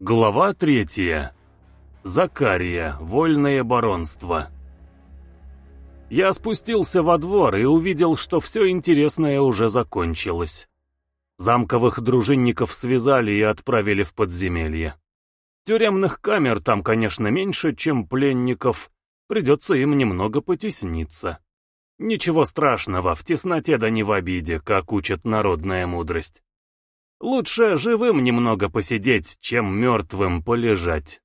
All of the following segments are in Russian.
Глава третья. Закария. Вольное баронство. Я спустился во двор и увидел, что все интересное уже закончилось. Замковых дружинников связали и отправили в подземелье. Тюремных камер там, конечно, меньше, чем пленников. Придется им немного потесниться. Ничего страшного, в тесноте да не в обиде, как учит народная мудрость. Лучше живым немного посидеть, чем мертвым полежать.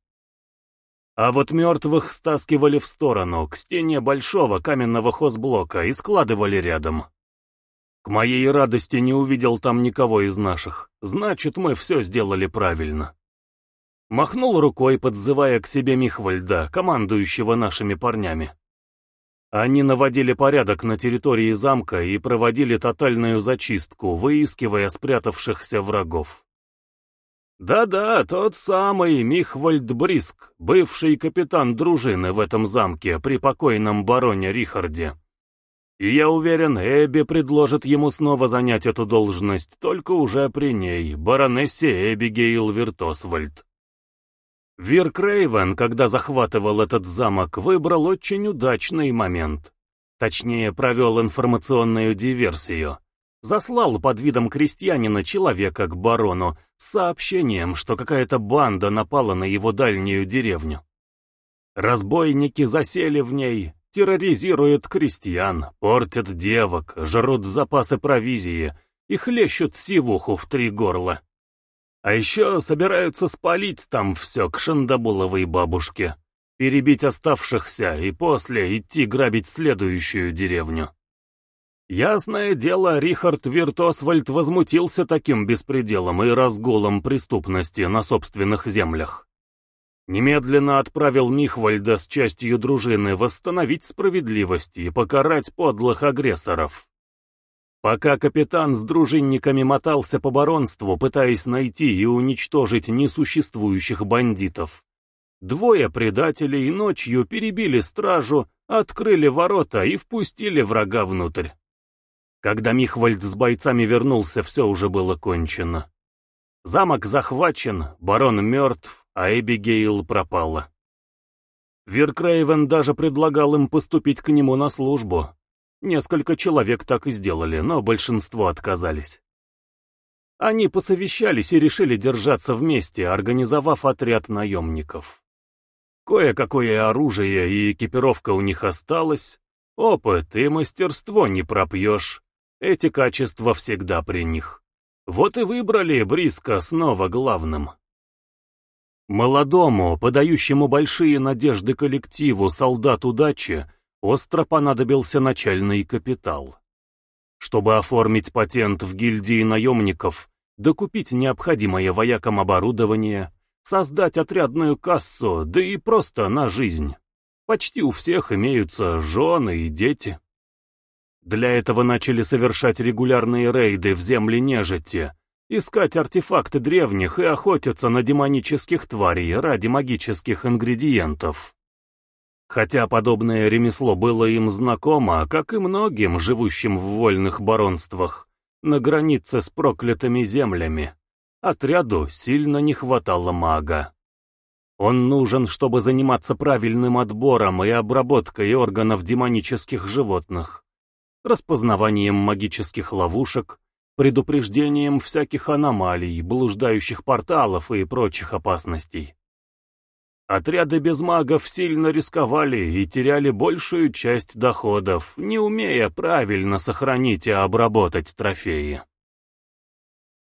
А вот мертвых стаскивали в сторону, к стене большого каменного хозблока и складывали рядом. К моей радости не увидел там никого из наших, значит, мы все сделали правильно. Махнул рукой, подзывая к себе Михвальда, командующего нашими парнями. Они наводили порядок на территории замка и проводили тотальную зачистку, выискивая спрятавшихся врагов. Да-да, тот самый Михвальд Бриск, бывший капитан дружины в этом замке при покойном бароне Рихарде. И я уверен, Эбби предложит ему снова занять эту должность, только уже при ней, баронессе Эбигейл Виртосвальд. Вир Крейвен, когда захватывал этот замок, выбрал очень удачный момент. Точнее, провел информационную диверсию. Заслал под видом крестьянина человека к барону с сообщением, что какая-то банда напала на его дальнюю деревню. Разбойники засели в ней, терроризируют крестьян, портят девок, жрут запасы провизии и хлещут сивуху в три горла. А еще собираются спалить там все к Шандабуловой бабушке, перебить оставшихся и после идти грабить следующую деревню. Ясное дело, Рихард Виртосвальд возмутился таким беспределом и разгулом преступности на собственных землях. Немедленно отправил Михвальда с частью дружины восстановить справедливость и покарать подлых агрессоров. Пока капитан с дружинниками мотался по баронству, пытаясь найти и уничтожить несуществующих бандитов, двое предателей ночью перебили стражу, открыли ворота и впустили врага внутрь. Когда Михвальд с бойцами вернулся, все уже было кончено. Замок захвачен, барон мертв, а Эбигейл пропала. Виркрейвен даже предлагал им поступить к нему на службу, Несколько человек так и сделали, но большинство отказались. Они посовещались и решили держаться вместе, организовав отряд наемников. Кое-какое оружие и экипировка у них осталось, опыт и мастерство не пропьешь, эти качества всегда при них. Вот и выбрали Бриска снова главным. Молодому, подающему большие надежды коллективу солдат удачи, остро понадобился начальный капитал. Чтобы оформить патент в гильдии наемников, докупить необходимое воякам оборудование, создать отрядную кассу, да и просто на жизнь. Почти у всех имеются жены и дети. Для этого начали совершать регулярные рейды в земли нежити, искать артефакты древних и охотиться на демонических тварей ради магических ингредиентов. Хотя подобное ремесло было им знакомо, как и многим, живущим в вольных баронствах, на границе с проклятыми землями, отряду сильно не хватало мага. Он нужен, чтобы заниматься правильным отбором и обработкой органов демонических животных, распознаванием магических ловушек, предупреждением всяких аномалий, блуждающих порталов и прочих опасностей. Отряды без магов сильно рисковали и теряли большую часть доходов, не умея правильно сохранить и обработать трофеи.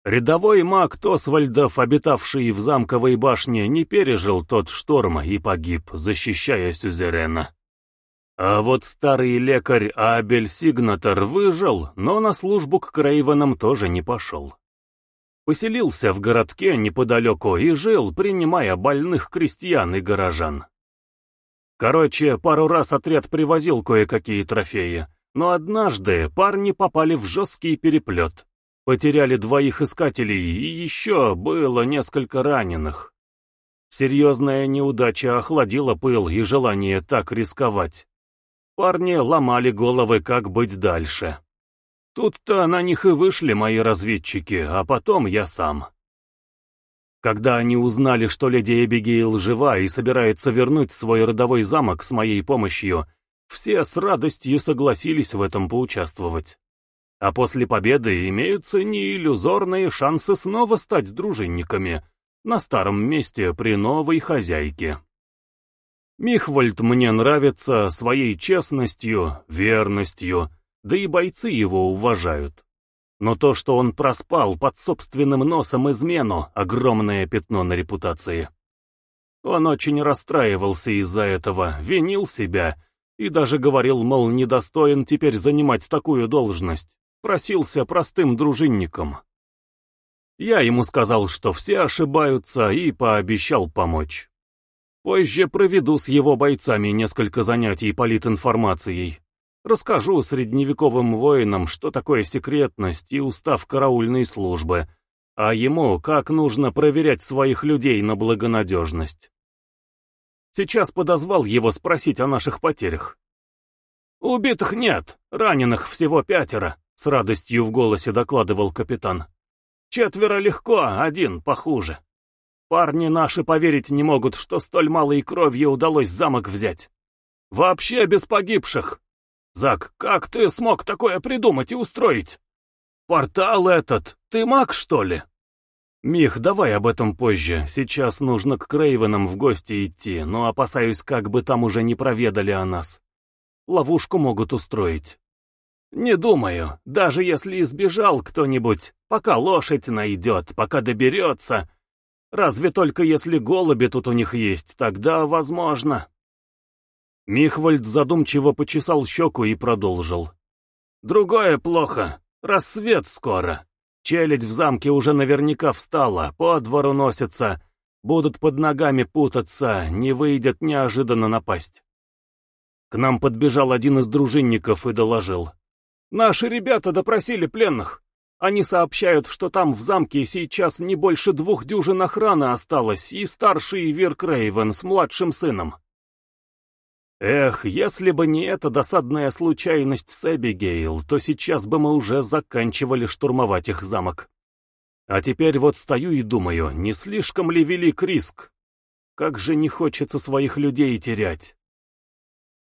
Рядовой маг Тосвальдов, обитавший в замковой башне, не пережил тот шторм и погиб, защищая Сюзерена. А вот старый лекарь Абель Сигнатор выжил, но на службу к Крейвенам тоже не пошел. Поселился в городке неподалеку и жил, принимая больных крестьян и горожан. Короче, пару раз отряд привозил кое-какие трофеи, но однажды парни попали в жесткий переплет. Потеряли двоих искателей, и еще было несколько раненых. Серьезная неудача охладила пыл и желание так рисковать. Парни ломали головы, как быть дальше. Тут-то на них и вышли мои разведчики, а потом я сам. Когда они узнали, что леди Эбигейл жива и собирается вернуть свой родовой замок с моей помощью, все с радостью согласились в этом поучаствовать. А после победы имеются неиллюзорные шансы снова стать дружинниками на старом месте при новой хозяйке. Михвальд мне нравится своей честностью, верностью, да и бойцы его уважают. Но то, что он проспал под собственным носом измену, огромное пятно на репутации. Он очень расстраивался из-за этого, винил себя и даже говорил, мол, недостоин теперь занимать такую должность, просился простым дружинником. Я ему сказал, что все ошибаются, и пообещал помочь. Позже проведу с его бойцами несколько занятий политинформацией. Расскажу средневековым воинам, что такое секретность и устав караульной службы, а ему, как нужно проверять своих людей на благонадежность. Сейчас подозвал его спросить о наших потерях. «Убитых нет, раненых всего пятеро», — с радостью в голосе докладывал капитан. «Четверо легко, один похуже. Парни наши поверить не могут, что столь малой кровью удалось замок взять. Вообще без погибших, Зак, как ты смог такое придумать и устроить? Портал этот, ты маг, что ли? Мих, давай об этом позже. Сейчас нужно к Крейвенам в гости идти, но опасаюсь, как бы там уже не проведали о нас. Ловушку могут устроить. Не думаю, даже если избежал кто-нибудь, пока лошадь найдет, пока доберется. Разве только если голуби тут у них есть, тогда возможно. Михвальд задумчиво почесал щеку и продолжил. «Другое плохо. Рассвет скоро. Челядь в замке уже наверняка встала, по двору носится, будут под ногами путаться, не выйдет неожиданно напасть». К нам подбежал один из дружинников и доложил. «Наши ребята допросили пленных. Они сообщают, что там в замке сейчас не больше двух дюжин охраны осталось и старший Вир Крейвен с младшим сыном. Эх, если бы не эта досадная случайность с Эбигейл, то сейчас бы мы уже заканчивали штурмовать их замок. А теперь вот стою и думаю, не слишком ли велик риск? Как же не хочется своих людей терять.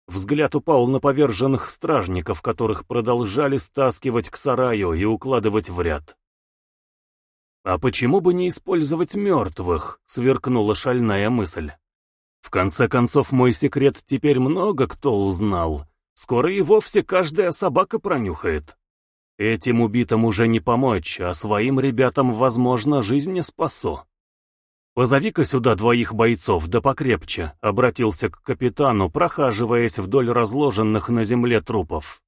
Взгляд упал на поверженных стражников, которых продолжали стаскивать к сараю и укладывать в ряд. «А почему бы не использовать мертвых?» — сверкнула шальная мысль. В конце концов, мой секрет теперь много кто узнал. Скоро и вовсе каждая собака пронюхает. Этим убитым уже не помочь, а своим ребятам, возможно, жизнь не спасу. «Позови-ка сюда двоих бойцов, да покрепче», — обратился к капитану, прохаживаясь вдоль разложенных на земле трупов.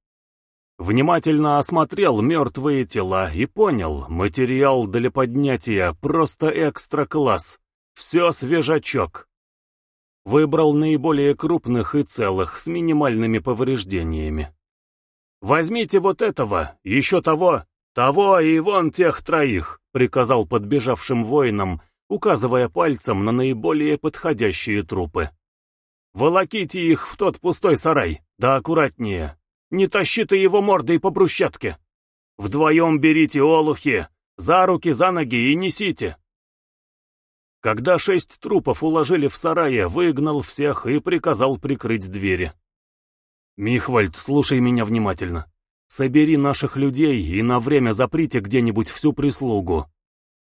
Внимательно осмотрел мертвые тела и понял, материал для поднятия просто экстра-класс. Все свежачок. Выбрал наиболее крупных и целых, с минимальными повреждениями. «Возьмите вот этого, еще того, того и вон тех троих», приказал подбежавшим воинам, указывая пальцем на наиболее подходящие трупы. «Волоките их в тот пустой сарай, да аккуратнее. Не тащите его мордой по брусчатке. Вдвоем берите олухи, за руки, за ноги и несите. Когда шесть трупов уложили в сарае, выгнал всех и приказал прикрыть двери. «Михвальд, слушай меня внимательно. Собери наших людей и на время заприте где-нибудь всю прислугу.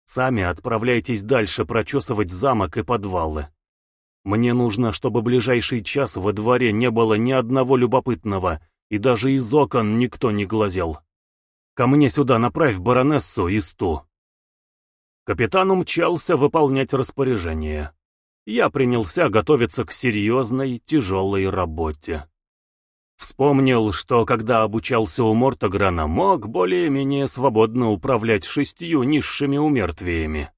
Сами отправляйтесь дальше прочесывать замок и подвалы. Мне нужно, чтобы ближайший час во дворе не было ни одного любопытного, и даже из окон никто не глазел. Ко мне сюда направь баронессу и сту. Капитан умчался выполнять распоряжение. Я принялся готовиться к серьезной, тяжелой работе. Вспомнил, что когда обучался у Мортограна, мог более-менее свободно управлять шестью низшими умертвиями.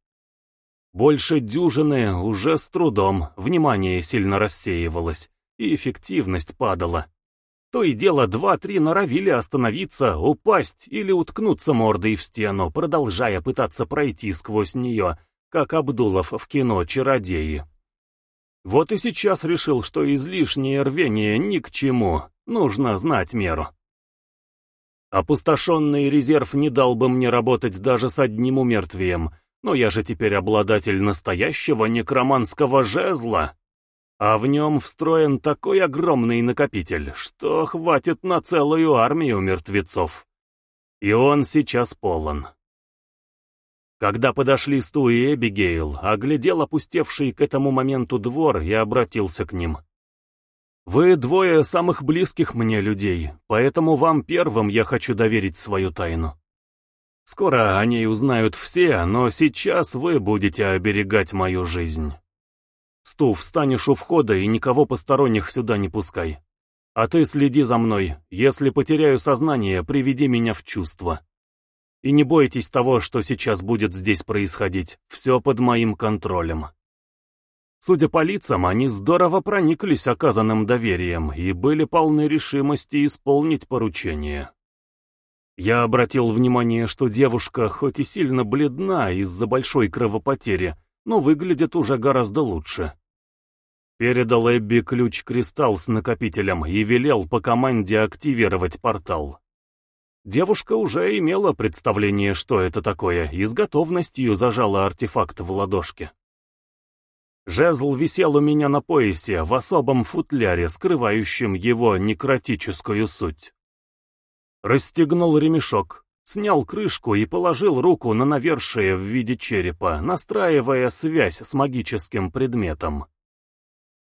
Больше дюжины уже с трудом, внимание сильно рассеивалось, и эффективность падала. То и дело два-три норовили остановиться, упасть или уткнуться мордой в стену, продолжая пытаться пройти сквозь нее, как Абдулов в кино «Чародеи». Вот и сейчас решил, что излишнее рвение ни к чему, нужно знать меру. Опустошенный резерв не дал бы мне работать даже с одним умертвием, Но я же теперь обладатель настоящего некроманского жезла, а в нем встроен такой огромный накопитель, что хватит на целую армию мертвецов. И он сейчас полон. Когда подошли Сту и Эбигейл, оглядел опустевший к этому моменту двор и обратился к ним. «Вы двое самых близких мне людей, поэтому вам первым я хочу доверить свою тайну. Скоро о ней узнают все, но сейчас вы будете оберегать мою жизнь. Сту, встанешь у входа и никого посторонних сюда не пускай. А ты следи за мной, если потеряю сознание, приведи меня в чувство. И не бойтесь того, что сейчас будет здесь происходить, все под моим контролем. Судя по лицам, они здорово прониклись оказанным доверием и были полны решимости исполнить поручение. Я обратил внимание, что девушка хоть и сильно бледна из-за большой кровопотери, но выглядит уже гораздо лучше. Передал Эбби ключ-кристалл с накопителем и велел по команде активировать портал. Девушка уже имела представление, что это такое, и с готовностью зажала артефакт в ладошке. Жезл висел у меня на поясе в особом футляре, скрывающем его некротическую суть. Расстегнул ремешок, снял крышку и положил руку на навершие в виде черепа, настраивая связь с магическим предметом.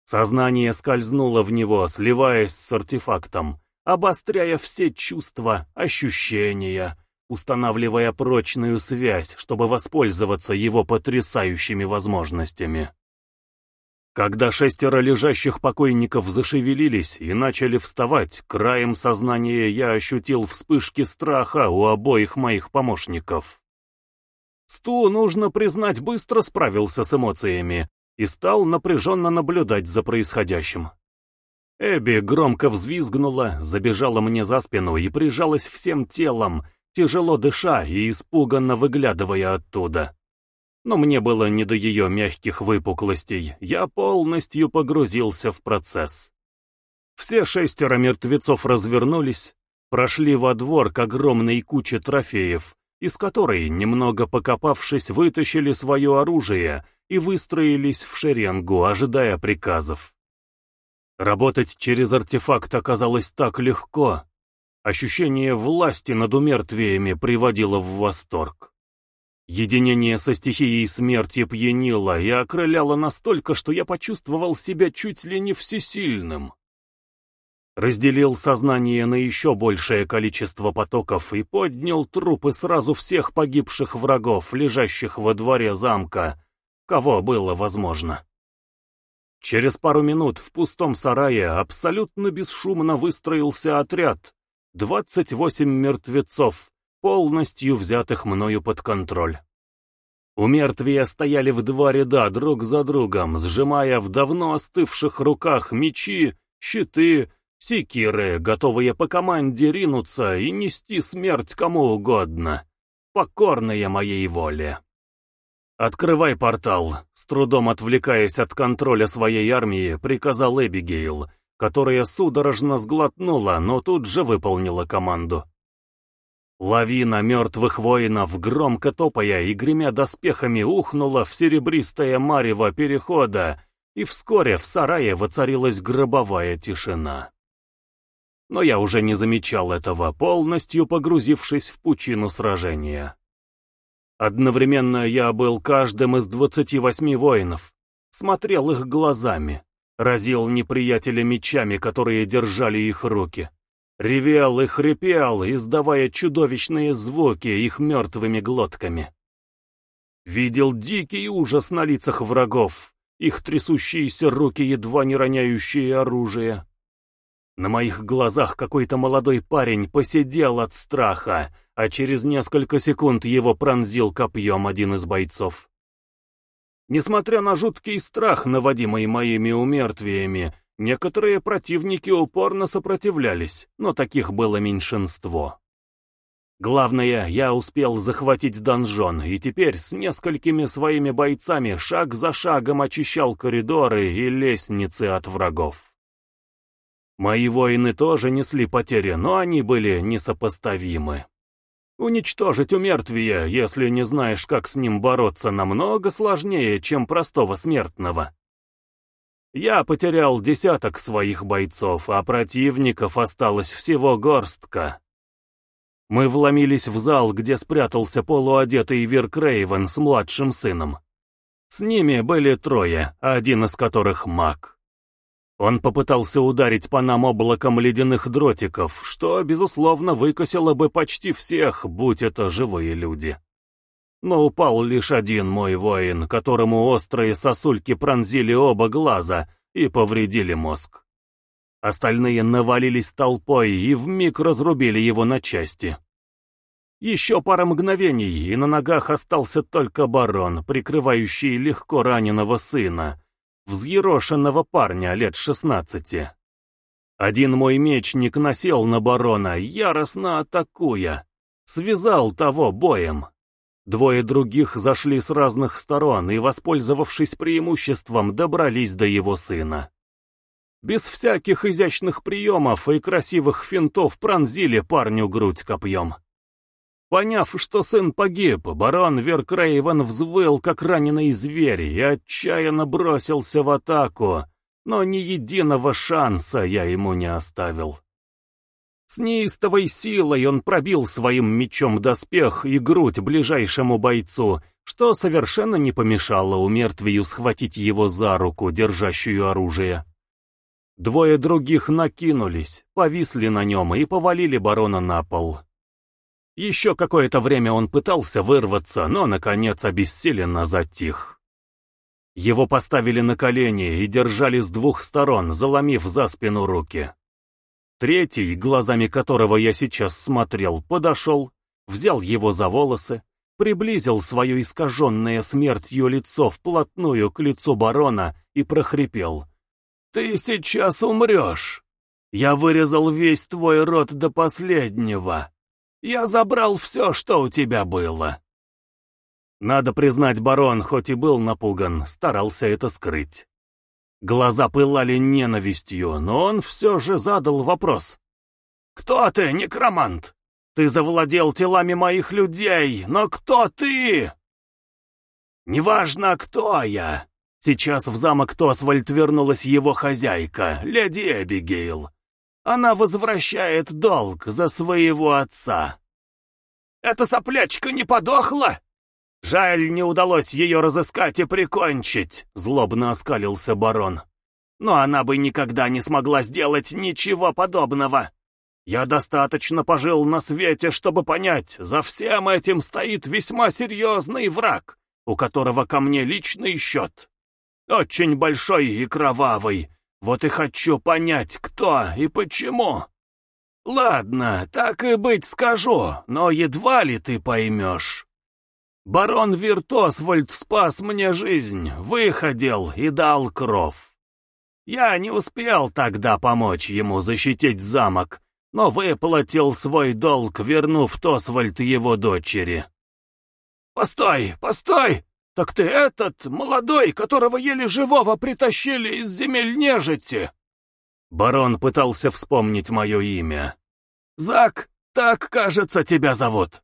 Сознание скользнуло в него, сливаясь с артефактом, обостряя все чувства, ощущения, устанавливая прочную связь, чтобы воспользоваться его потрясающими возможностями. Когда шестеро лежащих покойников зашевелились и начали вставать, краем сознания я ощутил вспышки страха у обоих моих помощников. Сту, нужно признать, быстро справился с эмоциями и стал напряженно наблюдать за происходящим. Эбби громко взвизгнула, забежала мне за спину и прижалась всем телом, тяжело дыша и испуганно выглядывая оттуда но мне было не до ее мягких выпуклостей, я полностью погрузился в процесс. Все шестеро мертвецов развернулись, прошли во двор к огромной куче трофеев, из которой, немного покопавшись, вытащили свое оружие и выстроились в шеренгу, ожидая приказов. Работать через артефакт оказалось так легко. Ощущение власти над умертвиями приводило в восторг. Единение со стихией смерти пьянило и окрыляло настолько, что я почувствовал себя чуть ли не всесильным. Разделил сознание на еще большее количество потоков и поднял трупы сразу всех погибших врагов, лежащих во дворе замка, кого было возможно. Через пару минут в пустом сарае абсолютно бесшумно выстроился отряд. Двадцать восемь мертвецов, полностью взятых мною под контроль. У мертвия стояли в два ряда друг за другом, сжимая в давно остывших руках мечи, щиты, секиры, готовые по команде ринуться и нести смерть кому угодно, покорные моей воле. «Открывай портал», — с трудом отвлекаясь от контроля своей армии, приказал Эбигейл, которая судорожно сглотнула, но тут же выполнила команду. Лавина мертвых воинов, громко топая и гремя доспехами, ухнула в серебристое марево перехода, и вскоре в сарае воцарилась гробовая тишина. Но я уже не замечал этого, полностью погрузившись в пучину сражения. Одновременно я был каждым из двадцати восьми воинов, смотрел их глазами, разил неприятеля мечами, которые держали их руки. Ревел и хрипел, издавая чудовищные звуки их мертвыми глотками. Видел дикий ужас на лицах врагов, их трясущиеся руки, едва не роняющие оружие. На моих глазах какой-то молодой парень посидел от страха, а через несколько секунд его пронзил копьем один из бойцов. Несмотря на жуткий страх, наводимый моими умертвиями, Некоторые противники упорно сопротивлялись, но таких было меньшинство. Главное, я успел захватить донжон, и теперь с несколькими своими бойцами шаг за шагом очищал коридоры и лестницы от врагов. Мои воины тоже несли потери, но они были несопоставимы. Уничтожить умертвие, если не знаешь, как с ним бороться, намного сложнее, чем простого смертного. Я потерял десяток своих бойцов, а противников осталось всего горстка. Мы вломились в зал, где спрятался полуодетый Виркрейвен с младшим сыном. С ними были трое, один из которых маг. Он попытался ударить по нам облаком ледяных дротиков, что, безусловно, выкосило бы почти всех, будь это живые люди. Но упал лишь один мой воин, которому острые сосульки пронзили оба глаза и повредили мозг. Остальные навалились толпой и вмиг разрубили его на части. Еще пара мгновений, и на ногах остался только барон, прикрывающий легко раненого сына, взъерошенного парня лет шестнадцати. Один мой мечник насел на барона, яростно атакуя. Связал того боем. Двое других зашли с разных сторон и, воспользовавшись преимуществом, добрались до его сына. Без всяких изящных приемов и красивых финтов пронзили парню грудь копьем. Поняв, что сын погиб, барон Веркрейвен взвыл, как раненый зверь, и отчаянно бросился в атаку, но ни единого шанса я ему не оставил. С неистовой силой он пробил своим мечом доспех и грудь ближайшему бойцу, что совершенно не помешало умертвию схватить его за руку, держащую оружие. Двое других накинулись, повисли на нем и повалили барона на пол. Еще какое-то время он пытался вырваться, но, наконец, обессиленно затих. Его поставили на колени и держали с двух сторон, заломив за спину руки. Третий, глазами которого я сейчас смотрел, подошел, взял его за волосы, приблизил свое искаженное смертью лицо вплотную к лицу барона и прохрипел. «Ты сейчас умрешь! Я вырезал весь твой рот до последнего!» Я забрал все, что у тебя было. Надо признать, барон, хоть и был напуган, старался это скрыть. Глаза пылали ненавистью, но он все же задал вопрос. «Кто ты, некромант? Ты завладел телами моих людей, но кто ты?» «Неважно, кто я. Сейчас в замок Тосвальд вернулась его хозяйка, леди Эбигейл. Она возвращает долг за своего отца. Эта соплячка не подохла? Жаль, не удалось ее разыскать и прикончить, злобно оскалился барон. Но она бы никогда не смогла сделать ничего подобного. Я достаточно пожил на свете, чтобы понять, за всем этим стоит весьма серьезный враг, у которого ко мне личный счет. Очень большой и кровавый, вот и хочу понять, кто и почему. Ладно, так и быть скажу, но едва ли ты поймешь. Барон Виртосвольд спас мне жизнь, выходил и дал кров. Я не успел тогда помочь ему защитить замок, но выплатил свой долг, вернув Тосвальд его дочери. «Постой, постой!» «Так ты этот, молодой, которого еле живого притащили из земель нежити!» Барон пытался вспомнить мое имя. «Зак, так, кажется, тебя зовут».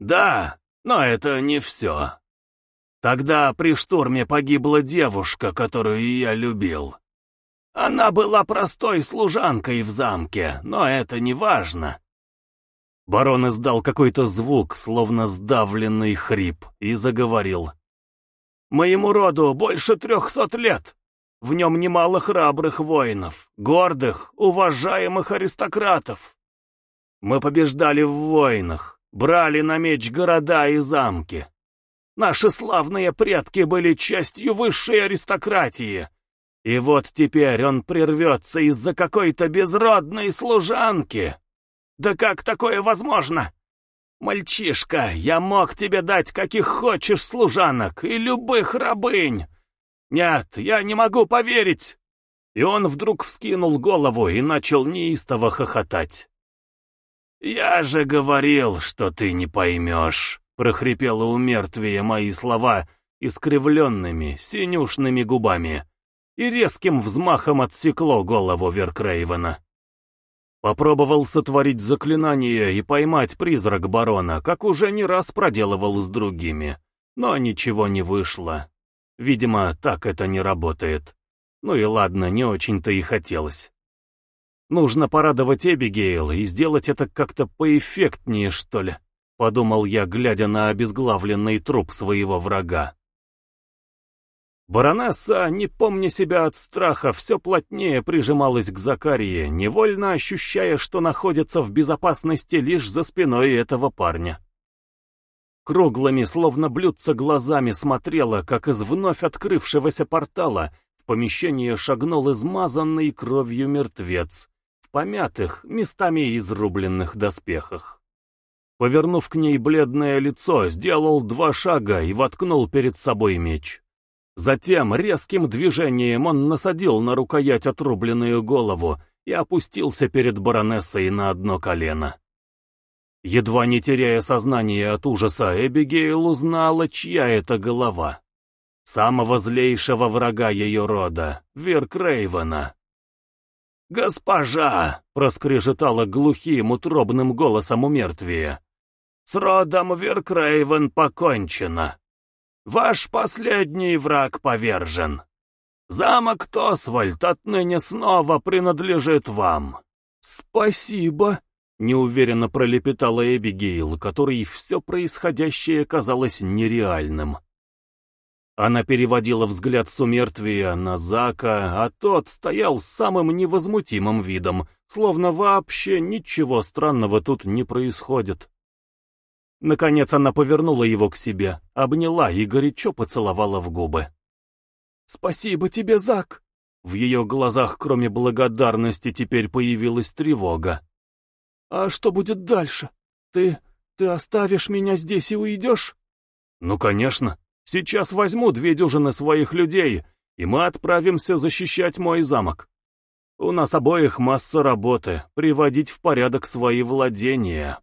«Да, но это не все. Тогда при штурме погибла девушка, которую я любил. Она была простой служанкой в замке, но это не важно. Барон издал какой-то звук, словно сдавленный хрип, и заговорил. Моему роду больше трехсот лет. В нем немало храбрых воинов, гордых, уважаемых аристократов. Мы побеждали в войнах, брали на меч города и замки. Наши славные предки были частью высшей аристократии. И вот теперь он прервется из-за какой-то безродной служанки. Да как такое возможно? «Мальчишка, я мог тебе дать каких хочешь служанок и любых рабынь! Нет, я не могу поверить!» И он вдруг вскинул голову и начал неистово хохотать. «Я же говорил, что ты не поймешь», — прохрипело у мертвия мои слова искривленными, синюшными губами и резким взмахом отсекло голову Веркрейвена. Попробовал сотворить заклинание и поймать призрак барона, как уже не раз проделывал с другими. Но ничего не вышло. Видимо, так это не работает. Ну и ладно, не очень-то и хотелось. Нужно порадовать Эбигейл и сделать это как-то поэффектнее, что ли, подумал я, глядя на обезглавленный труп своего врага. Баронесса, не помня себя от страха, все плотнее прижималась к Закарии, невольно ощущая, что находится в безопасности лишь за спиной этого парня. Круглыми, словно блюдца глазами смотрела, как из вновь открывшегося портала в помещение шагнул измазанный кровью мертвец помятых, местами изрубленных доспехах. Повернув к ней бледное лицо, сделал два шага и воткнул перед собой меч. Затем резким движением он насадил на рукоять отрубленную голову и опустился перед баронессой на одно колено. Едва не теряя сознание от ужаса, Эбигейл узнала, чья это голова. Самого злейшего врага ее рода, Виркрейвена. «Госпожа!» — проскрежетала глухим, утробным голосом у мертвия. «С родом Виркрейвен покончено!» Ваш последний враг повержен. Замок Тосвальд отныне снова принадлежит вам. Спасибо, неуверенно пролепетала Эбигейл, которой все происходящее казалось нереальным. Она переводила взгляд с умертвия на Зака, а тот стоял самым невозмутимым видом, словно вообще ничего странного тут не происходит. Наконец она повернула его к себе, обняла и горячо поцеловала в губы. «Спасибо тебе, Зак!» В ее глазах, кроме благодарности, теперь появилась тревога. «А что будет дальше? Ты... ты оставишь меня здесь и уйдешь?» «Ну, конечно. Сейчас возьму две дюжины своих людей, и мы отправимся защищать мой замок. У нас обоих масса работы, приводить в порядок свои владения».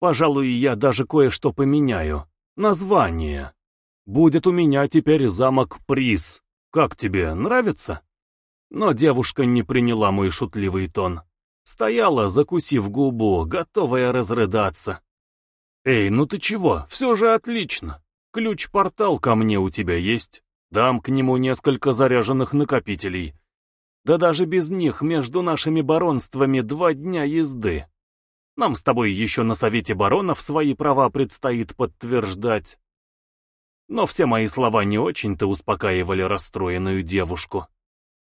Пожалуй, я даже кое-что поменяю. Название. Будет у меня теперь замок Приз. Как тебе, нравится? Но девушка не приняла мой шутливый тон. Стояла, закусив губу, готовая разрыдаться. «Эй, ну ты чего? Все же отлично. Ключ-портал ко мне у тебя есть. Дам к нему несколько заряженных накопителей. Да даже без них между нашими баронствами два дня езды. Нам с тобой еще на совете баронов свои права предстоит подтверждать. Но все мои слова не очень-то успокаивали расстроенную девушку.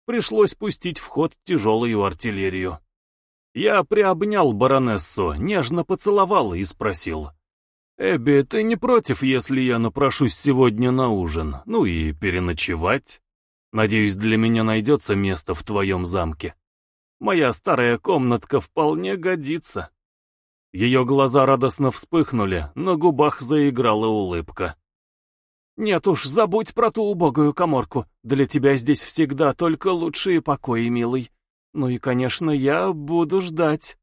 Пришлось пустить в ход тяжелую артиллерию. Я приобнял баронессу, нежно поцеловал и спросил. «Эбби, ты не против, если я напрошусь сегодня на ужин, ну и переночевать? Надеюсь, для меня найдется место в твоем замке. Моя старая комнатка вполне годится». Ее глаза радостно вспыхнули, на губах заиграла улыбка. «Нет уж, забудь про ту убогую коморку. Для тебя здесь всегда только лучшие покои, милый. Ну и, конечно, я буду ждать».